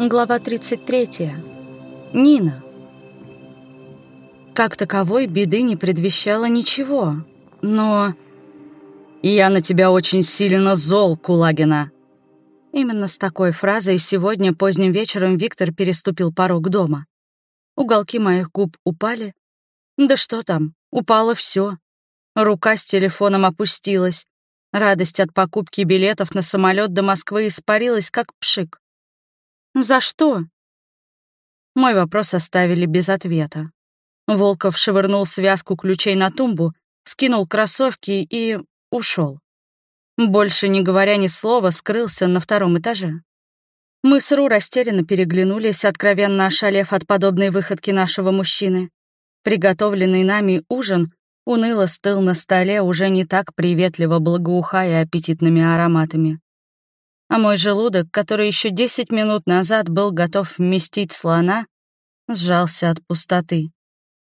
Глава 33. Нина. Как таковой беды не предвещало ничего, но... «Я на тебя очень сильно зол, Кулагина!» Именно с такой фразой сегодня поздним вечером Виктор переступил порог дома. Уголки моих губ упали. Да что там, упало все. Рука с телефоном опустилась. Радость от покупки билетов на самолет до Москвы испарилась, как пшик. «За что?» Мой вопрос оставили без ответа. Волков швырнул связку ключей на тумбу, скинул кроссовки и ушел. Больше не говоря ни слова, скрылся на втором этаже. Мы с Ру растерянно переглянулись, откровенно ошалев от подобной выходки нашего мужчины. Приготовленный нами ужин уныло стыл на столе, уже не так приветливо благоухая аппетитными ароматами а мой желудок, который еще десять минут назад был готов вместить слона, сжался от пустоты.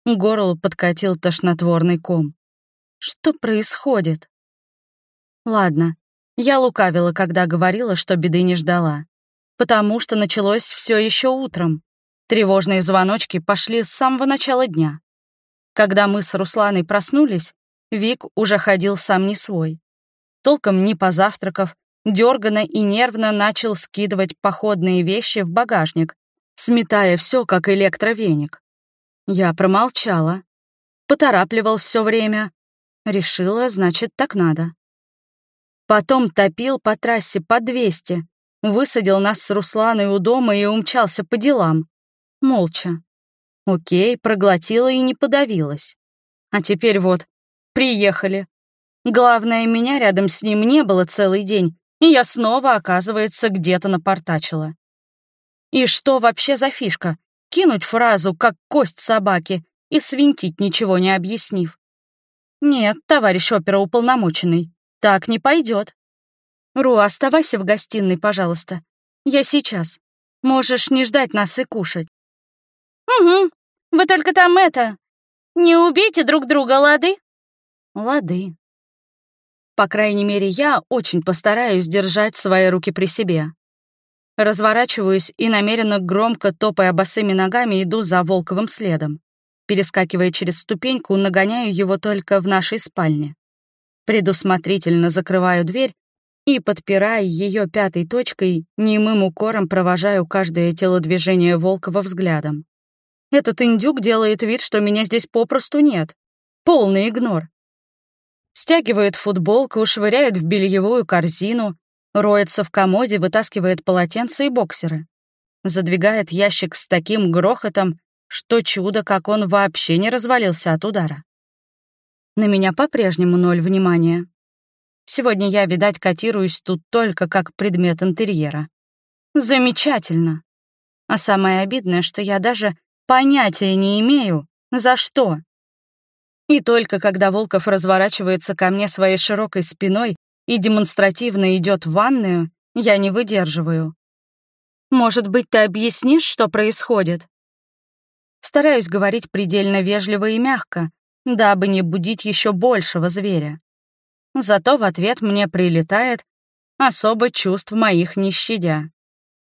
К горлу подкатил тошнотворный ком. Что происходит? Ладно, я лукавила, когда говорила, что беды не ждала. Потому что началось все еще утром. Тревожные звоночки пошли с самого начала дня. Когда мы с Русланой проснулись, Вик уже ходил сам не свой. Толком не позавтракав, дерганно и нервно начал скидывать походные вещи в багажник, сметая все, как электровеник. Я промолчала. Поторапливал все время. Решила, значит, так надо. Потом топил по трассе по 200, высадил нас с Русланой у дома и умчался по делам. Молча. Окей, проглотила и не подавилась. А теперь вот, приехали. Главное, меня рядом с ним не было целый день, и я снова, оказывается, где-то напортачила. И что вообще за фишка? Кинуть фразу, как кость собаки, и свинтить, ничего не объяснив. Нет, товарищ оперуполномоченный, так не пойдет. Ру, оставайся в гостиной, пожалуйста. Я сейчас. Можешь не ждать нас и кушать. Угу, вы только там это... Не убейте друг друга, лады? Лады. По крайней мере, я очень постараюсь держать свои руки при себе. Разворачиваюсь и намеренно громко, топая босыми ногами, иду за Волковым следом. Перескакивая через ступеньку, нагоняю его только в нашей спальне. Предусмотрительно закрываю дверь и, подпирая ее пятой точкой, немым укором провожаю каждое телодвижение Волкова взглядом. Этот индюк делает вид, что меня здесь попросту нет. Полный игнор стягивает футболку, швыряет в бельевую корзину, роется в комоде, вытаскивает полотенца и боксеры. Задвигает ящик с таким грохотом, что чудо, как он вообще не развалился от удара. На меня по-прежнему ноль внимания. Сегодня я, видать, котируюсь тут только как предмет интерьера. Замечательно. А самое обидное, что я даже понятия не имею, за что. И только когда Волков разворачивается ко мне своей широкой спиной и демонстративно идет в ванную, я не выдерживаю. «Может быть, ты объяснишь, что происходит?» Стараюсь говорить предельно вежливо и мягко, дабы не будить еще большего зверя. Зато в ответ мне прилетает особо чувств моих не щадя.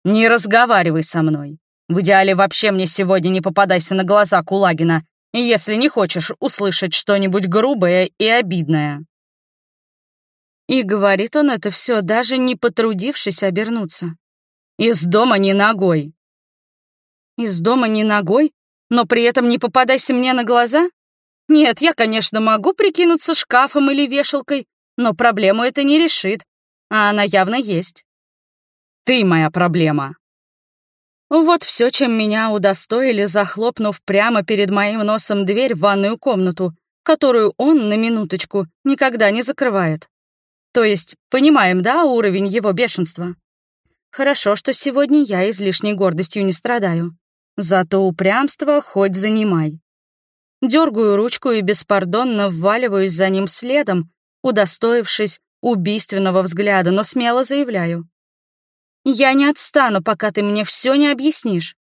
«Не разговаривай со мной. В идеале вообще мне сегодня не попадайся на глаза Кулагина, если не хочешь услышать что-нибудь грубое и обидное». И говорит он это все, даже не потрудившись обернуться. «Из дома не ногой». «Из дома не ногой? Но при этом не попадайся мне на глаза? Нет, я, конечно, могу прикинуться шкафом или вешалкой, но проблему это не решит, а она явно есть». «Ты моя проблема», вот все, чем меня удостоили, захлопнув прямо перед моим носом дверь в ванную комнату, которую он, на минуточку, никогда не закрывает. То есть, понимаем, да, уровень его бешенства? Хорошо, что сегодня я излишней гордостью не страдаю. Зато упрямство хоть занимай. Дергаю ручку и беспардонно вваливаюсь за ним следом, удостоившись убийственного взгляда, но смело заявляю. Я не отстану, пока ты мне все не объяснишь.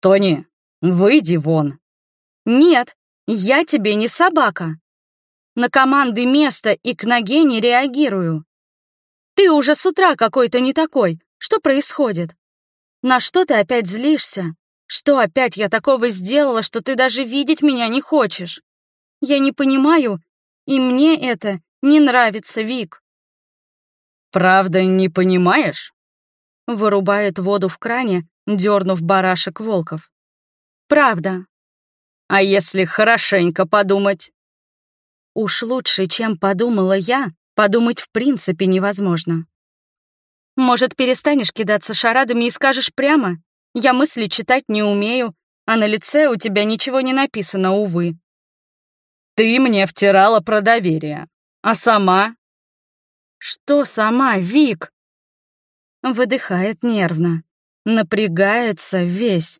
Тони, выйди вон. Нет, я тебе не собака. На команды места и к ноге не реагирую. Ты уже с утра какой-то не такой. Что происходит? На что ты опять злишься? Что опять я такого сделала, что ты даже видеть меня не хочешь? Я не понимаю, и мне это не нравится, Вик. Правда, не понимаешь? Вырубает воду в кране, дернув барашек волков. Правда. А если хорошенько подумать? Уж лучше, чем подумала я, подумать в принципе невозможно. Может, перестанешь кидаться шарадами и скажешь прямо? Я мысли читать не умею, а на лице у тебя ничего не написано, увы. Ты мне втирала про доверие. А сама? Что сама, Вик? Выдыхает нервно. Напрягается весь.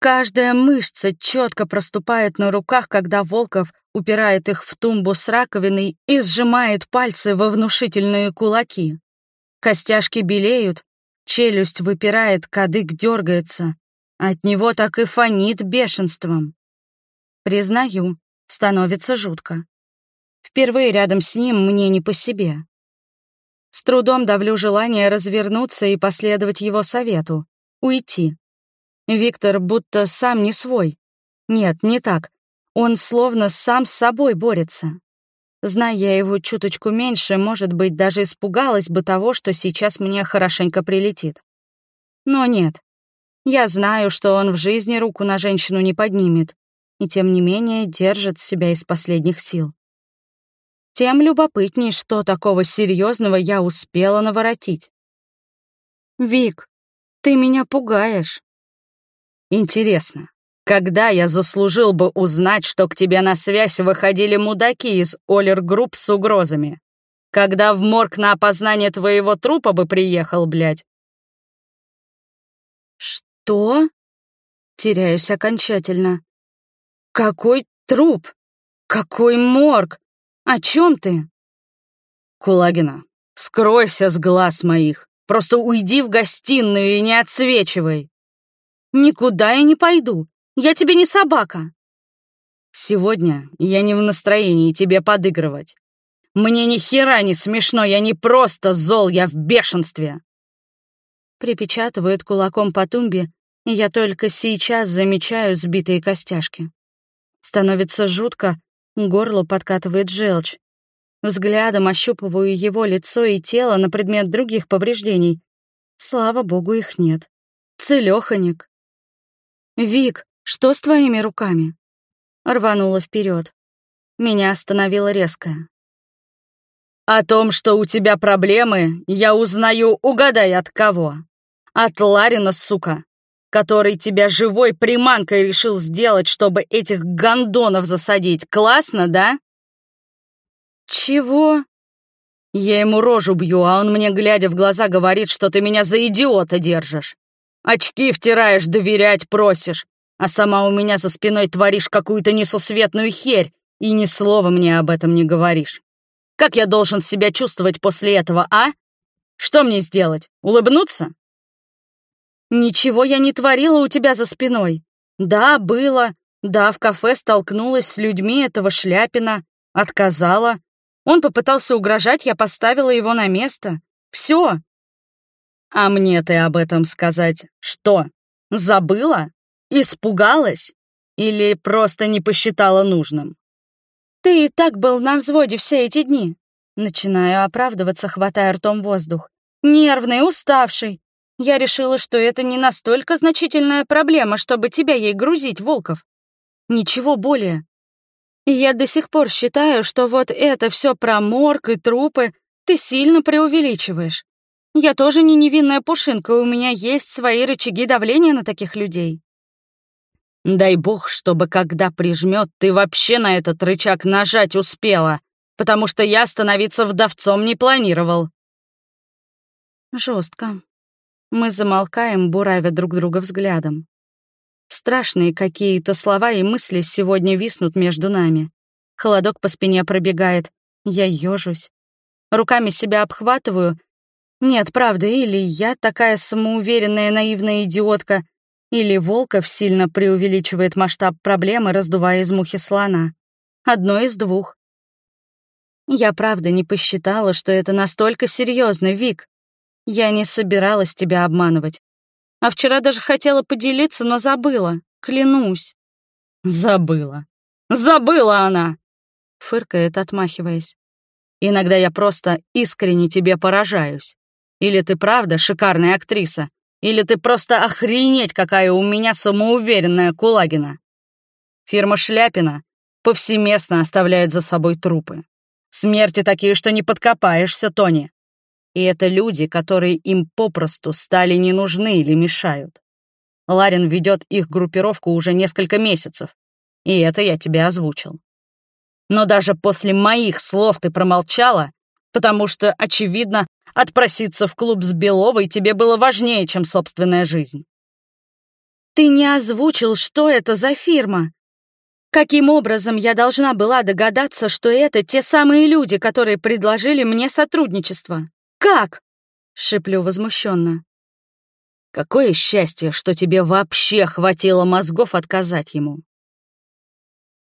Каждая мышца четко проступает на руках, когда Волков упирает их в тумбу с раковиной и сжимает пальцы во внушительные кулаки. Костяшки белеют, челюсть выпирает, кадык дергается. От него так и фонит бешенством. Признаю, становится жутко. Впервые рядом с ним мне не по себе. С трудом давлю желание развернуться и последовать его совету — уйти. Виктор будто сам не свой. Нет, не так. Он словно сам с собой борется. Зная я его чуточку меньше, может быть, даже испугалась бы того, что сейчас мне хорошенько прилетит. Но нет. Я знаю, что он в жизни руку на женщину не поднимет, и тем не менее держит себя из последних сил. Тем любопытней, что такого серьезного я успела наворотить. «Вик, ты меня пугаешь». «Интересно, когда я заслужил бы узнать, что к тебе на связь выходили мудаки из Олер Групп с угрозами? Когда в морг на опознание твоего трупа бы приехал, блядь?» «Что?» Теряюсь окончательно. «Какой труп? Какой морг? О чем ты?» «Кулагина, скройся с глаз моих. Просто уйди в гостиную и не отсвечивай». «Никуда я не пойду. Я тебе не собака». «Сегодня я не в настроении тебе подыгрывать. Мне ни хера не смешно, я не просто зол, я в бешенстве». Припечатывает кулаком по тумбе, и я только сейчас замечаю сбитые костяшки. Становится жутко, горло подкатывает желчь. Взглядом ощупываю его лицо и тело на предмет других повреждений. Слава богу, их нет. Целёханик. «Вик, что с твоими руками?» Рванула вперед. Меня остановила резко. «О том, что у тебя проблемы, я узнаю, угадай от кого. От Ларина, сука, который тебя живой приманкой решил сделать, чтобы этих гондонов засадить. Классно, да?» «Чего?» Я ему рожу бью, а он мне, глядя в глаза, говорит, что ты меня за идиота держишь. Очки втираешь, доверять просишь а сама у меня за спиной творишь какую-то несусветную херь и ни слова мне об этом не говоришь. Как я должен себя чувствовать после этого, а? Что мне сделать? Улыбнуться? Ничего я не творила у тебя за спиной. Да, было. Да, в кафе столкнулась с людьми этого Шляпина. Отказала. Он попытался угрожать, я поставила его на место. Все. А мне ты об этом сказать что? Забыла? Испугалась? Или просто не посчитала нужным? Ты и так был на взводе все эти дни. Начинаю оправдываться, хватая ртом воздух. Нервный, уставший. Я решила, что это не настолько значительная проблема, чтобы тебя ей грузить, Волков. Ничего более. И я до сих пор считаю, что вот это все про морг и трупы ты сильно преувеличиваешь. Я тоже не невинная пушинка, у меня есть свои рычаги давления на таких людей. Дай бог, чтобы когда прижмет, ты вообще на этот рычаг нажать успела, потому что я становиться вдовцом не планировал. Жестко. Мы замолкаем, буравя друг друга взглядом. Страшные какие-то слова и мысли сегодня виснут между нами. Холодок по спине пробегает. Я ёжусь. Руками себя обхватываю. Нет, правда, или я такая самоуверенная наивная идиотка, или Волков сильно преувеличивает масштаб проблемы, раздувая из мухи слона. Одно из двух. Я правда не посчитала, что это настолько серьезно, Вик. Я не собиралась тебя обманывать. А вчера даже хотела поделиться, но забыла, клянусь. Забыла. Забыла она! Фыркает, отмахиваясь. Иногда я просто искренне тебе поражаюсь. Или ты правда шикарная актриса, или ты просто охренеть, какая у меня самоуверенная Кулагина. Фирма Шляпина повсеместно оставляет за собой трупы. Смерти такие, что не подкопаешься, Тони. И это люди, которые им попросту стали не нужны или мешают. Ларин ведет их группировку уже несколько месяцев, и это я тебе озвучил. Но даже после моих слов ты промолчала, потому что, очевидно, отпроситься в клуб с Беловой тебе было важнее, чем собственная жизнь. Ты не озвучил, что это за фирма. Каким образом я должна была догадаться, что это те самые люди, которые предложили мне сотрудничество? Как? Шиплю возмущенно. Какое счастье, что тебе вообще хватило мозгов отказать ему.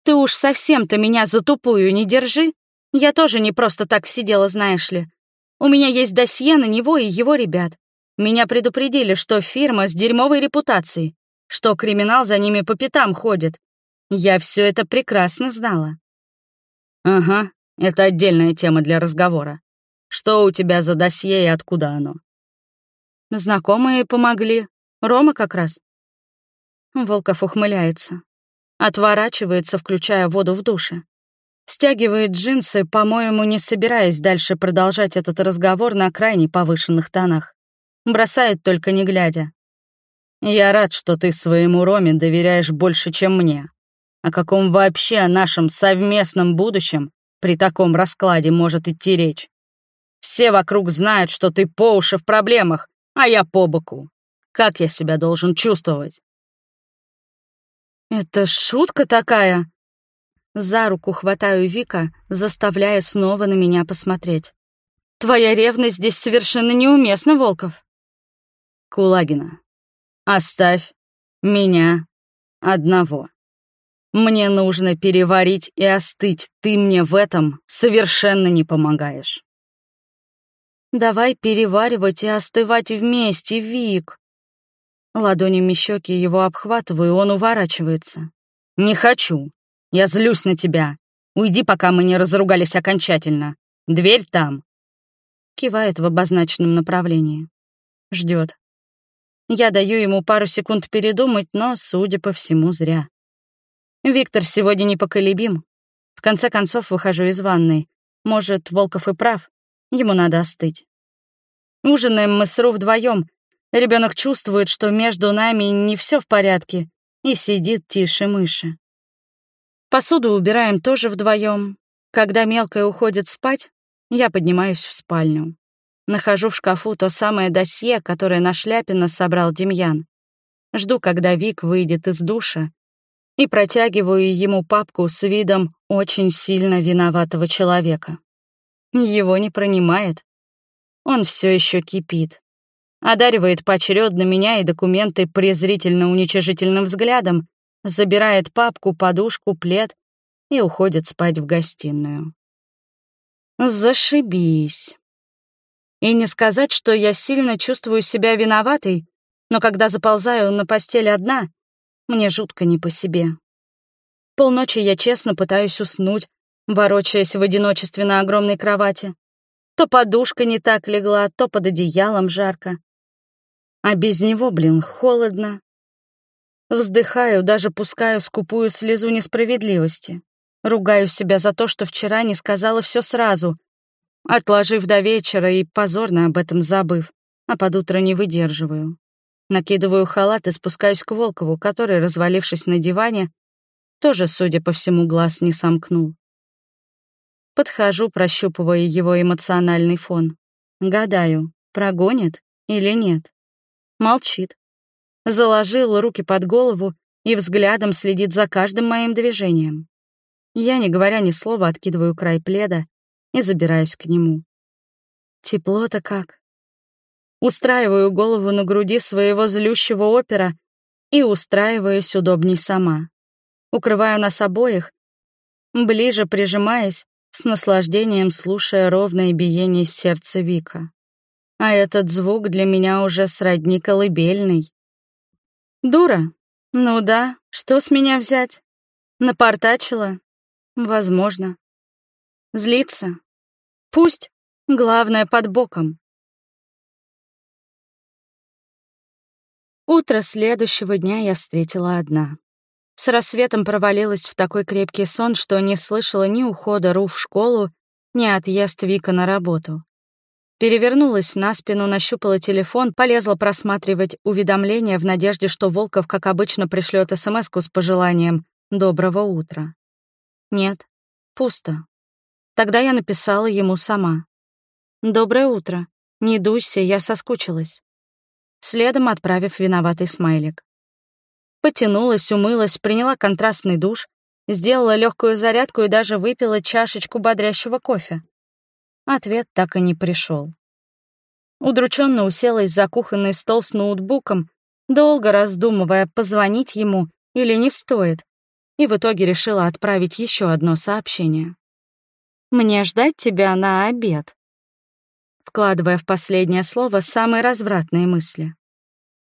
Ты уж совсем-то меня за тупую не держи. Я тоже не просто так сидела, знаешь ли. У меня есть досье на него и его ребят. Меня предупредили, что фирма с дерьмовой репутацией, что криминал за ними по пятам ходит. Я все это прекрасно знала. Ага, это отдельная тема для разговора. Что у тебя за досье и откуда оно? Знакомые помогли. Рома как раз. Волков ухмыляется. Отворачивается, включая воду в душе. Стягивает джинсы, по-моему, не собираясь дальше продолжать этот разговор на крайне повышенных тонах. Бросает только не глядя. «Я рад, что ты своему Роме доверяешь больше, чем мне. О каком вообще нашем совместном будущем при таком раскладе может идти речь? Все вокруг знают, что ты по уши в проблемах, а я по боку. Как я себя должен чувствовать?» «Это шутка такая?» За руку хватаю Вика, заставляя снова на меня посмотреть. «Твоя ревность здесь совершенно неуместна, Волков». «Кулагина, оставь меня одного. Мне нужно переварить и остыть, ты мне в этом совершенно не помогаешь». «Давай переваривать и остывать вместе, Вик». Ладонями щеки его обхватываю, он уворачивается. «Не хочу. Я злюсь на тебя. Уйди, пока мы не разругались окончательно. Дверь там». Кивает в обозначенном направлении. Ждет. Я даю ему пару секунд передумать, но, судя по всему, зря. Виктор сегодня непоколебим. В конце концов, выхожу из ванной. Может, Волков и прав. Ему надо остыть. Ужинаем мы с Ру вдвоем. Ребенок чувствует, что между нами не все в порядке, и сидит тише мыши. Посуду убираем тоже вдвоем. Когда мелкая уходит спать, я поднимаюсь в спальню. Нахожу в шкафу то самое досье, которое на Шляпина собрал Демьян. Жду, когда Вик выйдет из душа, и протягиваю ему папку с видом очень сильно виноватого человека. Его не пронимает. Он все еще кипит. Одаривает поочередно меня и документы презрительно-уничижительным взглядом, забирает папку, подушку, плед и уходит спать в гостиную. Зашибись. И не сказать, что я сильно чувствую себя виноватой, но когда заползаю на постель одна, мне жутко не по себе. Полночи я честно пытаюсь уснуть, ворочаясь в одиночестве на огромной кровати. То подушка не так легла, то под одеялом жарко. А без него, блин, холодно, Вздыхаю, даже пускаю скупую слезу несправедливости. Ругаю себя за то, что вчера не сказала все сразу, отложив до вечера и позорно об этом забыв, а под утро не выдерживаю. Накидываю халат и спускаюсь к Волкову, который, развалившись на диване, тоже, судя по всему, глаз не сомкнул. Подхожу, прощупывая его эмоциональный фон. Гадаю, прогонит или нет. Молчит заложил руки под голову и взглядом следит за каждым моим движением. Я, не говоря ни слова, откидываю край пледа и забираюсь к нему. Тепло-то как. Устраиваю голову на груди своего злющего опера и устраиваюсь удобней сама. Укрываю нас обоих, ближе прижимаясь, с наслаждением слушая ровное биение сердца Вика. А этот звук для меня уже сродни колыбельный. Дура? Ну да, что с меня взять? Напортачила? Возможно. Злиться? Пусть. Главное, под боком. Утро следующего дня я встретила одна. С рассветом провалилась в такой крепкий сон, что не слышала ни ухода Ру в школу, ни отъезд Вика на работу. Перевернулась на спину, нащупала телефон, полезла просматривать уведомления в надежде, что Волков, как обычно, пришлет смс с пожеланием «Доброго утра». Нет, пусто. Тогда я написала ему сама. «Доброе утро. Не дуйся, я соскучилась». Следом отправив виноватый смайлик. Потянулась, умылась, приняла контрастный душ, сделала легкую зарядку и даже выпила чашечку бодрящего кофе. Ответ так и не пришел. Удрученно уселась за кухонный стол с ноутбуком, долго раздумывая, позвонить ему или не стоит, и в итоге решила отправить еще одно сообщение. «Мне ждать тебя на обед», вкладывая в последнее слово самые развратные мысли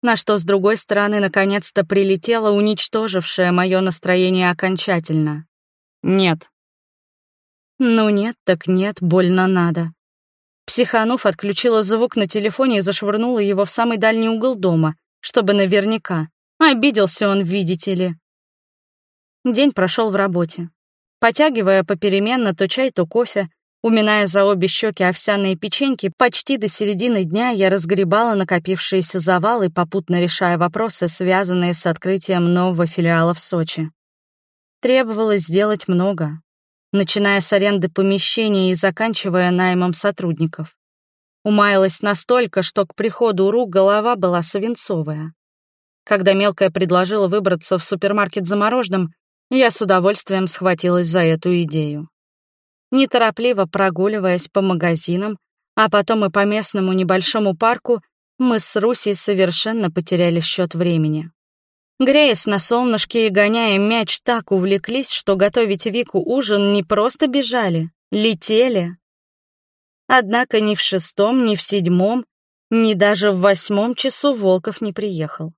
на что с другой стороны наконец-то прилетело, уничтожившее мое настроение окончательно. Нет. Ну нет, так нет, больно надо. Психанув, отключила звук на телефоне и зашвырнула его в самый дальний угол дома, чтобы наверняка. Обиделся он, видите ли. День прошел в работе. Потягивая попеременно то чай, то кофе, Уминая за обе щеки овсяные печеньки, почти до середины дня я разгребала накопившиеся завалы, попутно решая вопросы, связанные с открытием нового филиала в Сочи. Требовалось сделать много, начиная с аренды помещений и заканчивая наймом сотрудников. Умаялась настолько, что к приходу РУ голова была свинцовая. Когда мелкая предложила выбраться в супермаркет за мороженым, я с удовольствием схватилась за эту идею неторопливо прогуливаясь по магазинам, а потом и по местному небольшому парку, мы с Русей совершенно потеряли счет времени. Греясь на солнышке и гоняя мяч, так увлеклись, что готовить Вику ужин не просто бежали, летели. Однако ни в шестом, ни в седьмом, ни даже в восьмом часу Волков не приехал.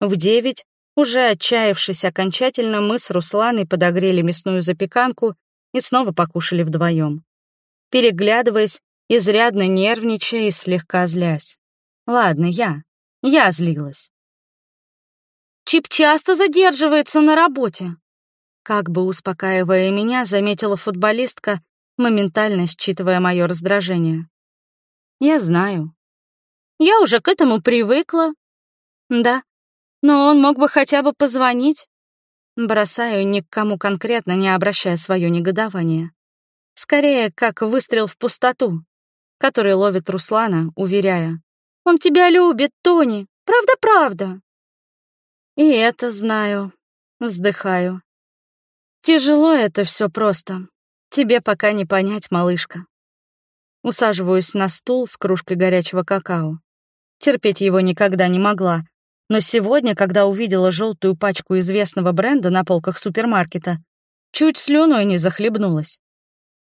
В девять, уже отчаявшись окончательно, мы с Русланой подогрели мясную запеканку и снова покушали вдвоем, переглядываясь, изрядно нервничая и слегка злясь. Ладно, я. Я злилась. Чип часто задерживается на работе. Как бы успокаивая меня, заметила футболистка, моментально считывая мое раздражение. Я знаю. Я уже к этому привыкла. Да, но он мог бы хотя бы позвонить. Бросаю ни к кому конкретно, не обращая свое негодование. Скорее, как выстрел в пустоту, который ловит Руслана, уверяя. «Он тебя любит, Тони! Правда-правда!» И это знаю. Вздыхаю. Тяжело это все просто. Тебе пока не понять, малышка. Усаживаюсь на стул с кружкой горячего какао. Терпеть его никогда не могла, но сегодня, когда увидела желтую пачку известного бренда на полках супермаркета, чуть слюной не захлебнулась.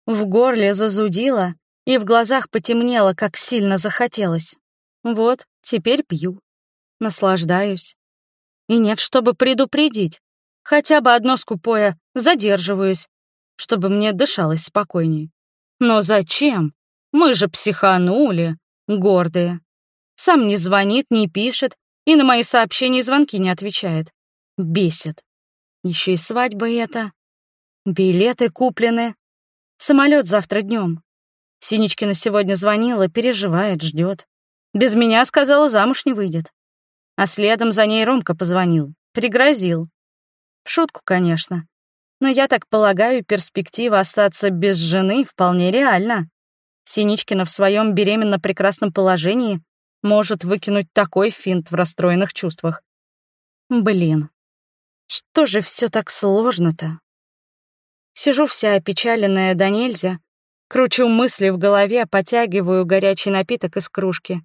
В горле зазудило, и в глазах потемнело, как сильно захотелось. Вот, теперь пью. Наслаждаюсь. И нет, чтобы предупредить. Хотя бы одно скупое «задерживаюсь», чтобы мне дышалось спокойней. Но зачем? Мы же психанули, гордые. Сам не звонит, не пишет, и на мои сообщения и звонки не отвечает. Бесит. Еще и свадьба эта. Билеты куплены. Самолет завтра днем. Синичкина сегодня звонила, переживает, ждет. Без меня, сказала, замуж не выйдет. А следом за ней Ромка позвонил, пригрозил. В шутку, конечно. Но я так полагаю, перспектива остаться без жены вполне реальна. Синичкина в своем беременно-прекрасном положении может выкинуть такой финт в расстроенных чувствах. Блин, что же все так сложно-то? Сижу вся опечаленная до нельзя, кручу мысли в голове, потягиваю горячий напиток из кружки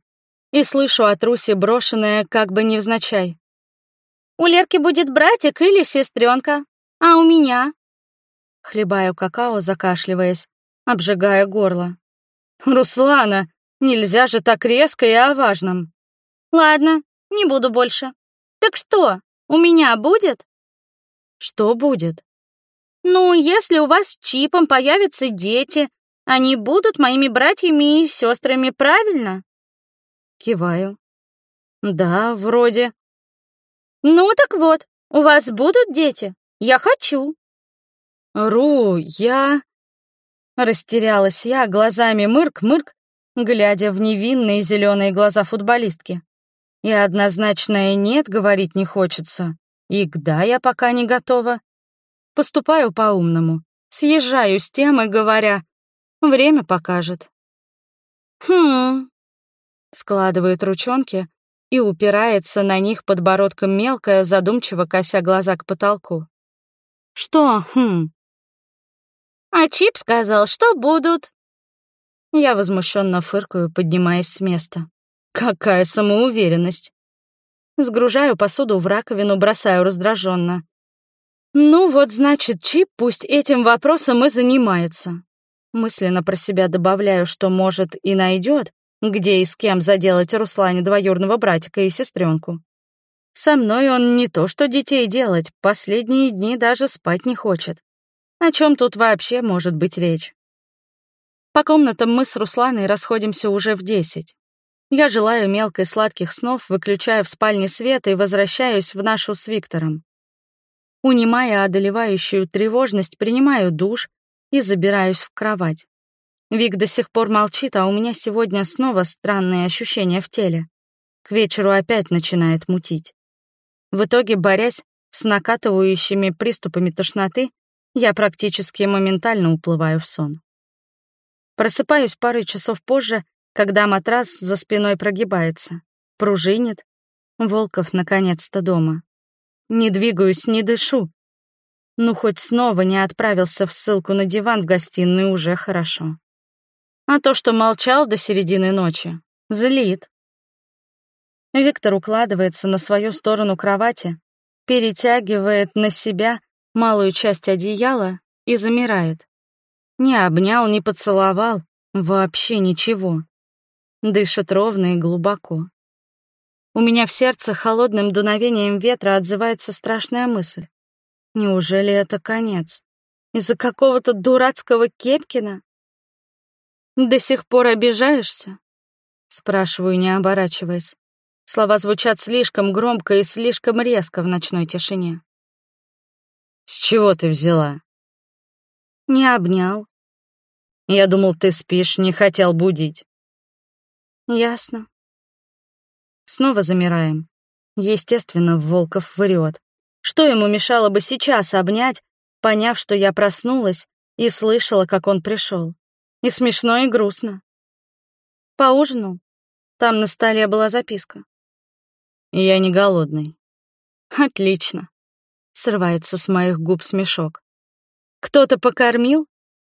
и слышу от Руси брошенное как бы невзначай. «У Лерки будет братик или сестренка, а у меня?» Хлебаю какао, закашливаясь, обжигая горло. «Руслана, Нельзя же так резко и о важном. Ладно, не буду больше. Так что, у меня будет? Что будет? Ну, если у вас с чипом появятся дети, они будут моими братьями и сестрами, правильно? Киваю. Да, вроде. Ну так вот, у вас будут дети? Я хочу. Ру, я... Растерялась я, глазами мырк-мырк, глядя в невинные зеленые глаза футболистки. И однозначное «нет» говорить не хочется. И «да» я пока не готова. Поступаю по-умному. Съезжаю с темы, говоря, время покажет. Хм. Складывает ручонки и упирается на них подбородком мелкая, задумчиво кося глаза к потолку. Что, хм? А Чип сказал, что будут. Я возмущенно фыркаю, поднимаясь с места. Какая самоуверенность. Сгружаю посуду в раковину, бросаю раздраженно. Ну вот, значит, Чип пусть этим вопросом и занимается. Мысленно про себя добавляю, что, может, и найдет, где и с кем заделать Руслане двоюрного братика и сестренку. Со мной он не то что детей делать, последние дни даже спать не хочет. О чем тут вообще может быть речь? По комнатам мы с Русланой расходимся уже в десять. Я желаю мелкой сладких снов, выключаю в спальне свет и возвращаюсь в нашу с Виктором. Унимая одолевающую тревожность, принимаю душ и забираюсь в кровать. Вик до сих пор молчит, а у меня сегодня снова странные ощущения в теле. К вечеру опять начинает мутить. В итоге, борясь с накатывающими приступами тошноты, я практически моментально уплываю в сон. Просыпаюсь пары часов позже, когда матрас за спиной прогибается, пружинит. Волков наконец-то дома. Не двигаюсь, не дышу. Ну, хоть снова не отправился в ссылку на диван в гостиную, уже хорошо. А то, что молчал до середины ночи, злит. Виктор укладывается на свою сторону кровати, перетягивает на себя малую часть одеяла и замирает. Не обнял, не поцеловал, вообще ничего. Дышит ровно и глубоко. У меня в сердце холодным дуновением ветра отзывается страшная мысль. Неужели это конец? Из-за какого-то дурацкого Кепкина? До сих пор обижаешься? Спрашиваю, не оборачиваясь. Слова звучат слишком громко и слишком резко в ночной тишине. «С чего ты взяла?» «Не обнял». «Я думал, ты спишь, не хотел будить». «Ясно». Снова замираем. Естественно, Волков врет. Что ему мешало бы сейчас обнять, поняв, что я проснулась и слышала, как он пришел. И смешно, и грустно. Поужинал. Там на столе была записка. Я не голодный. Отлично. Срывается с моих губ смешок. Кто-то покормил?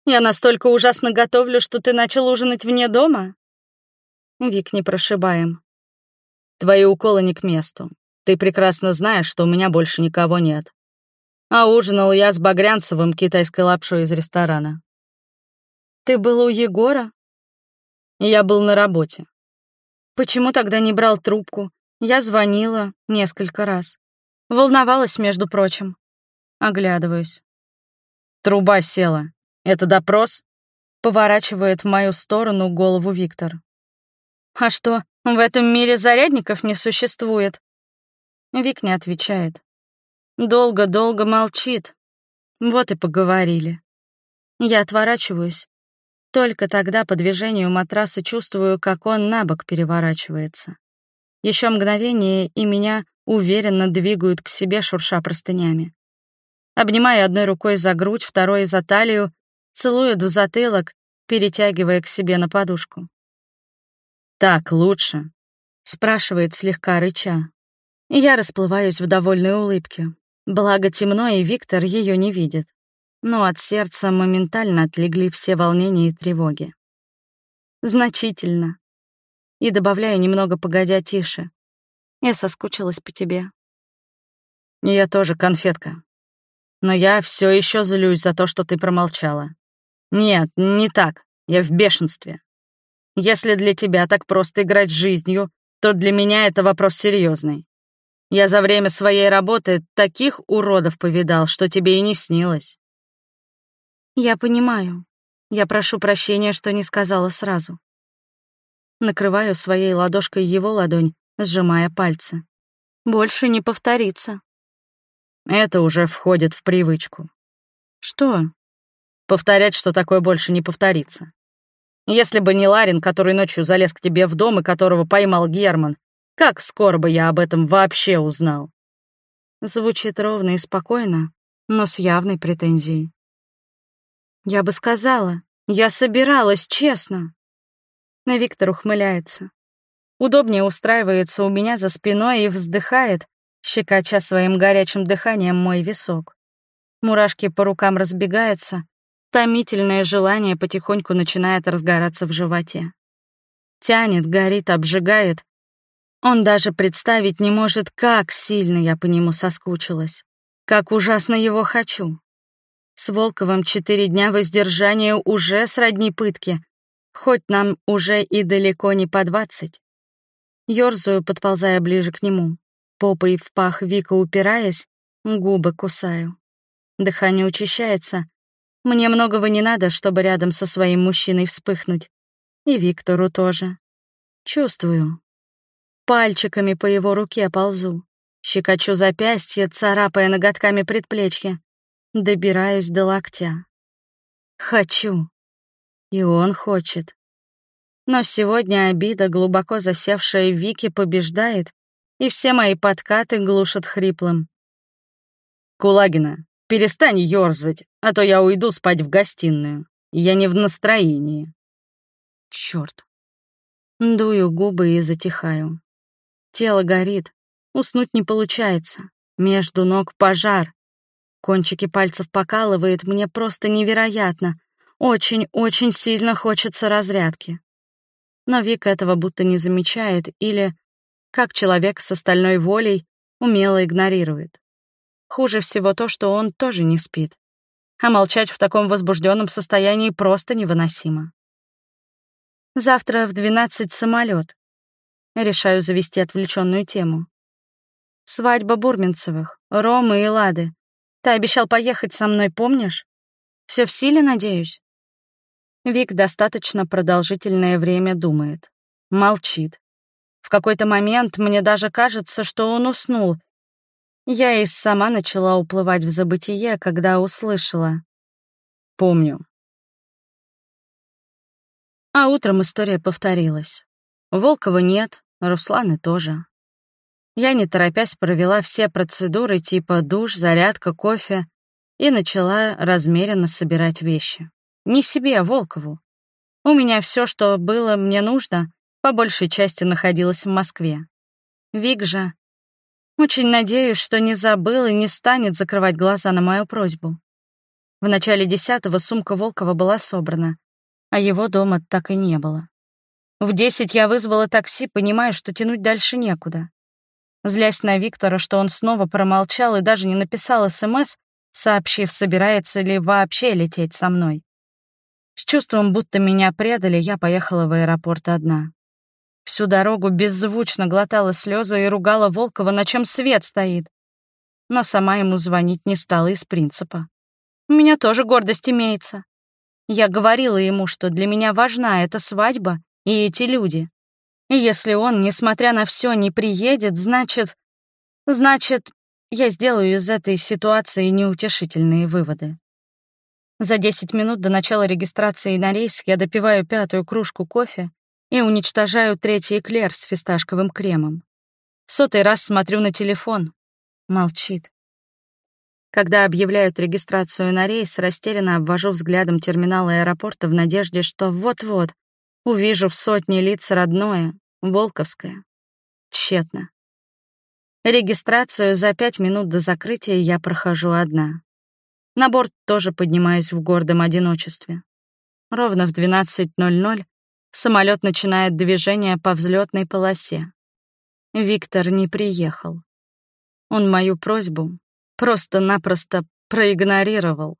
Я настолько ужасно готовлю, что ты начал ужинать вне дома? Вик не прошибаем. Твои уколы не к месту. Ты прекрасно знаешь, что у меня больше никого нет. А ужинал я с Багрянцевым китайской лапшой из ресторана. Ты был у Егора? Я был на работе. Почему тогда не брал трубку? Я звонила несколько раз. Волновалась, между прочим. Оглядываюсь. Труба села. Это допрос? Поворачивает в мою сторону голову Виктор. А что, в этом мире зарядников не существует? Вик не отвечает. Долго-долго молчит. Вот и поговорили. Я отворачиваюсь. Только тогда по движению матраса чувствую, как он на бок переворачивается. Еще мгновение, и меня уверенно двигают к себе, шурша простынями. Обнимаю одной рукой за грудь, второй за талию, целует в затылок, перетягивая к себе на подушку. «Так лучше?» — спрашивает слегка рыча. Я расплываюсь в довольной улыбке. Благо темно, и Виктор ее не видит. Но от сердца моментально отлегли все волнения и тревоги. Значительно и добавляю немного погодя тише. Я соскучилась по тебе. Я тоже конфетка. Но я все еще злюсь за то, что ты промолчала. Нет, не так. Я в бешенстве. Если для тебя так просто играть жизнью, то для меня это вопрос серьезный. Я за время своей работы таких уродов повидал, что тебе и не снилось. Я понимаю. Я прошу прощения, что не сказала сразу. Накрываю своей ладошкой его ладонь, сжимая пальцы. Больше не повторится. Это уже входит в привычку. Что? Повторять, что такое больше не повторится. Если бы не Ларин, который ночью залез к тебе в дом и которого поймал Герман, как скоро бы я об этом вообще узнал? Звучит ровно и спокойно, но с явной претензией. Я бы сказала, я собиралась, честно. Виктор ухмыляется. Удобнее устраивается у меня за спиной и вздыхает, щекоча своим горячим дыханием мой висок. Мурашки по рукам разбегаются, томительное желание потихоньку начинает разгораться в животе. Тянет, горит, обжигает. Он даже представить не может, как сильно я по нему соскучилась, как ужасно его хочу. С Волковым четыре дня воздержания уже сродни пытки, хоть нам уже и далеко не по двадцать. Ёрзаю, подползая ближе к нему. Попой в пах Вика упираясь, губы кусаю. Дыхание учащается. Мне многого не надо, чтобы рядом со своим мужчиной вспыхнуть. И Виктору тоже. Чувствую. Пальчиками по его руке ползу. Щекочу запястье, царапая ноготками предплечья. Добираюсь до локтя. Хочу. И он хочет. Но сегодня обида, глубоко засевшая в Вике, побеждает, и все мои подкаты глушат хриплым. «Кулагина, перестань ёрзать, а то я уйду спать в гостиную. Я не в настроении». Чёрт. Дую губы и затихаю. Тело горит, уснуть не получается. Между ног пожар. Кончики пальцев покалывает, мне просто невероятно. Очень-очень сильно хочется разрядки. Но Вик этого будто не замечает или как человек с остальной волей умело игнорирует. Хуже всего то, что он тоже не спит. А молчать в таком возбужденном состоянии просто невыносимо. Завтра в 12 самолет. Решаю завести отвлеченную тему. Свадьба Бурминцевых, Ромы и Лады. Ты обещал поехать со мной, помнишь? Все в силе, надеюсь? Вик достаточно продолжительное время думает. Молчит. В какой-то момент мне даже кажется, что он уснул. Я и сама начала уплывать в забытие, когда услышала. Помню. А утром история повторилась. Волкова нет, Русланы тоже. Я, не торопясь, провела все процедуры типа душ, зарядка, кофе и начала размеренно собирать вещи. Не себе, а Волкову. У меня все, что было мне нужно, по большей части находилась в Москве. Вик же... Очень надеюсь, что не забыл и не станет закрывать глаза на мою просьбу. В начале десятого сумка Волкова была собрана, а его дома так и не было. В десять я вызвала такси, понимая, что тянуть дальше некуда. Злясь на Виктора, что он снова промолчал и даже не написал СМС, сообщив, собирается ли вообще лететь со мной. С чувством, будто меня предали, я поехала в аэропорт одна. Всю дорогу беззвучно глотала слезы и ругала Волкова, на чем свет стоит. Но сама ему звонить не стала из принципа. У меня тоже гордость имеется. Я говорила ему, что для меня важна эта свадьба и эти люди. И если он, несмотря на все, не приедет, значит... Значит, я сделаю из этой ситуации неутешительные выводы. За 10 минут до начала регистрации на рейс я допиваю пятую кружку кофе и уничтожаю третий эклер с фисташковым кремом. Сотый раз смотрю на телефон. Молчит. Когда объявляют регистрацию на рейс, растерянно обвожу взглядом терминал аэропорта в надежде, что вот-вот увижу в сотне лиц родное, Волковское. Тщетно. Регистрацию за пять минут до закрытия я прохожу одна. На борт тоже поднимаюсь в гордом одиночестве. Ровно в 12.00 Самолет начинает движение по взлетной полосе. Виктор не приехал. Он мою просьбу просто-напросто проигнорировал.